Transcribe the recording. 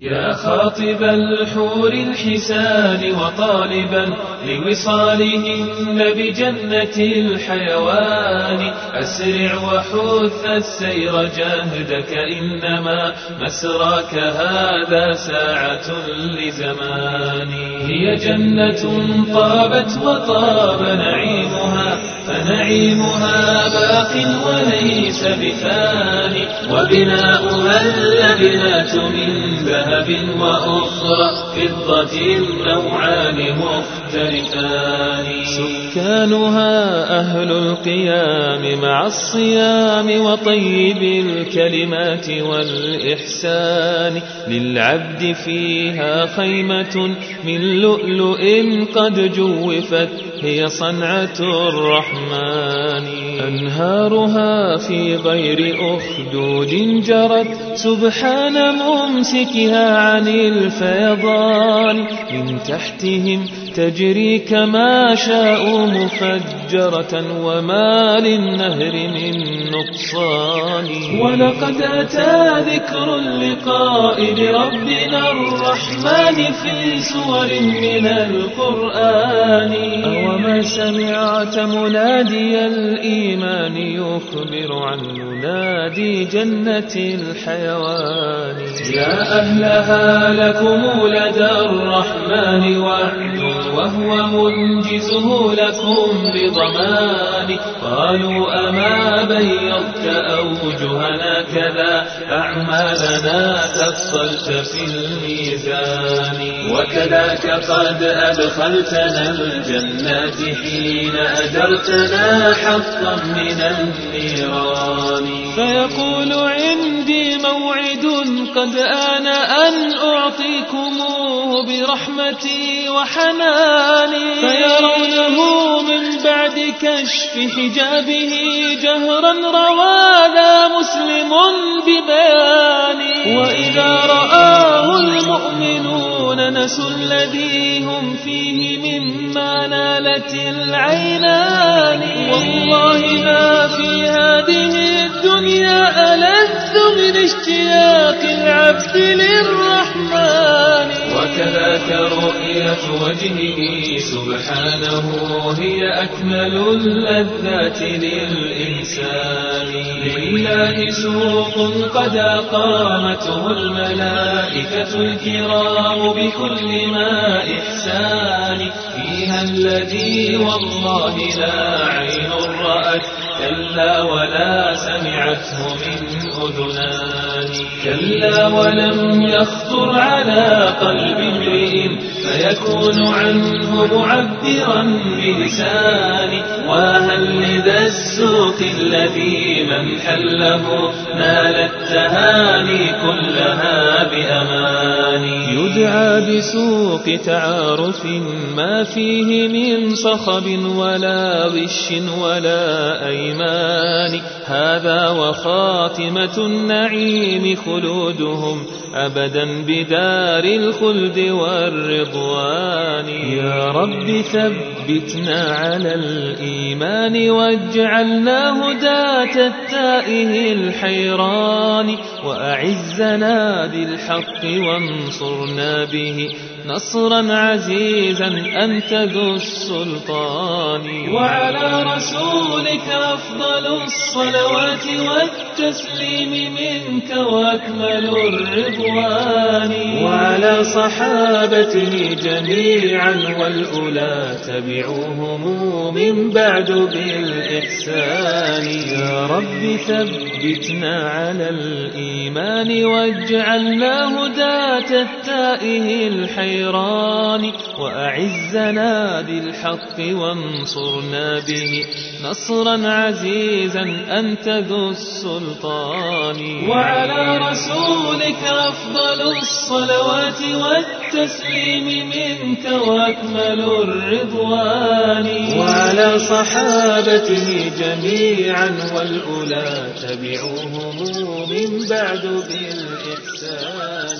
يا خاطب الحور الحسان وطالبا لوصالهن بجنة الحيوان أسرع وحث السير جاهدك إنما مسراك هذا ساعة لزمان. هي جنة طابت وطاب نعيمها فنعيمها باق وليس بفاني وبناؤها اللبنات من ذهب وأخرى فضة نوعان مختلفان سكانها أهل القيام مع الصيام وطيب الكلمات والإحسان. للعبد فيها خيمة من لؤلؤ قد جوفت هي صنعة الرحمن. أنهارها في غير أخدود جرت سبحان ممسكها عن الفيضان. من تحتهم تجري كما شاءوا مفجرة وما للنهر من نقصان. ولقد أتى ذكر اللقاء بربنا الرحمن في سور من القرآن. أوما سمعت منادي الإيمان يخبر عن منادي جنة الحيوان. يا أهلها لكم لدى الرحمن وعد وهو منجزه لكم بضمان. قالوا أما بيضت أوجهنا كذا أعمالنا فصلت في الميزان. وكذاك قد أدخلتنا الجنات حين أجرتنا حقا من النيران. فيقول عندي موعد قد آن أن أعطيكموه برحمتي وحناني فيرونه من بعد كشف حجابه جهرا روى ذا مسلم ببياني. وإذا رآه المؤمنون نسوا الذي هم فيه مما نالت العينان. والله ما في هذه الدنيا ألذ من اشتياق العبد للرحمن. رؤية وجهه سبحانه هي أكمل اللذات للإنسان. لله سوق قد أقامته الملائكة الكرام بكل ما إحسان. فيها الذي والله لا عين رأت كلا ولا سمعته من أذنان. كلا ولم يخطر على قلب امرئ فيكون عنه معبرا بلسان. وهل لذا السوق الذي من حله نال التهاني كلها بأمان؟ يدعى بسوق تعارف ما فيه من صخب ولا غش ولا أيمان. هذا وخاتمة النعيم خلودهم أبدا بدار الخلد والرضوان. يا رب ثبتنا على الإيمان واجعلنا هداة التائه الحيران. وأعزنا بالحق وانصرنا به. نصرا عزيزا أنت ذو السلطان. وعلى رسولك أفضل الصلوات والتسليم منك وأكمل الرضوان وعلى صحابته جميعا والأولى تبعوهم من بعد بالإحسان. يا رب ثبتنا على الإيمان واجعلنا هداة التائه الحيران. وأعزنا بالحق وانصرنا به. نصرا عزيزا أنت ذو السلطان. وعلى رسولك أفضل الصلوات والتسليم منك وأكمل الرضوان. وعلى صحابته جميعا والأولى تبعوهم من بعد بالإحسان.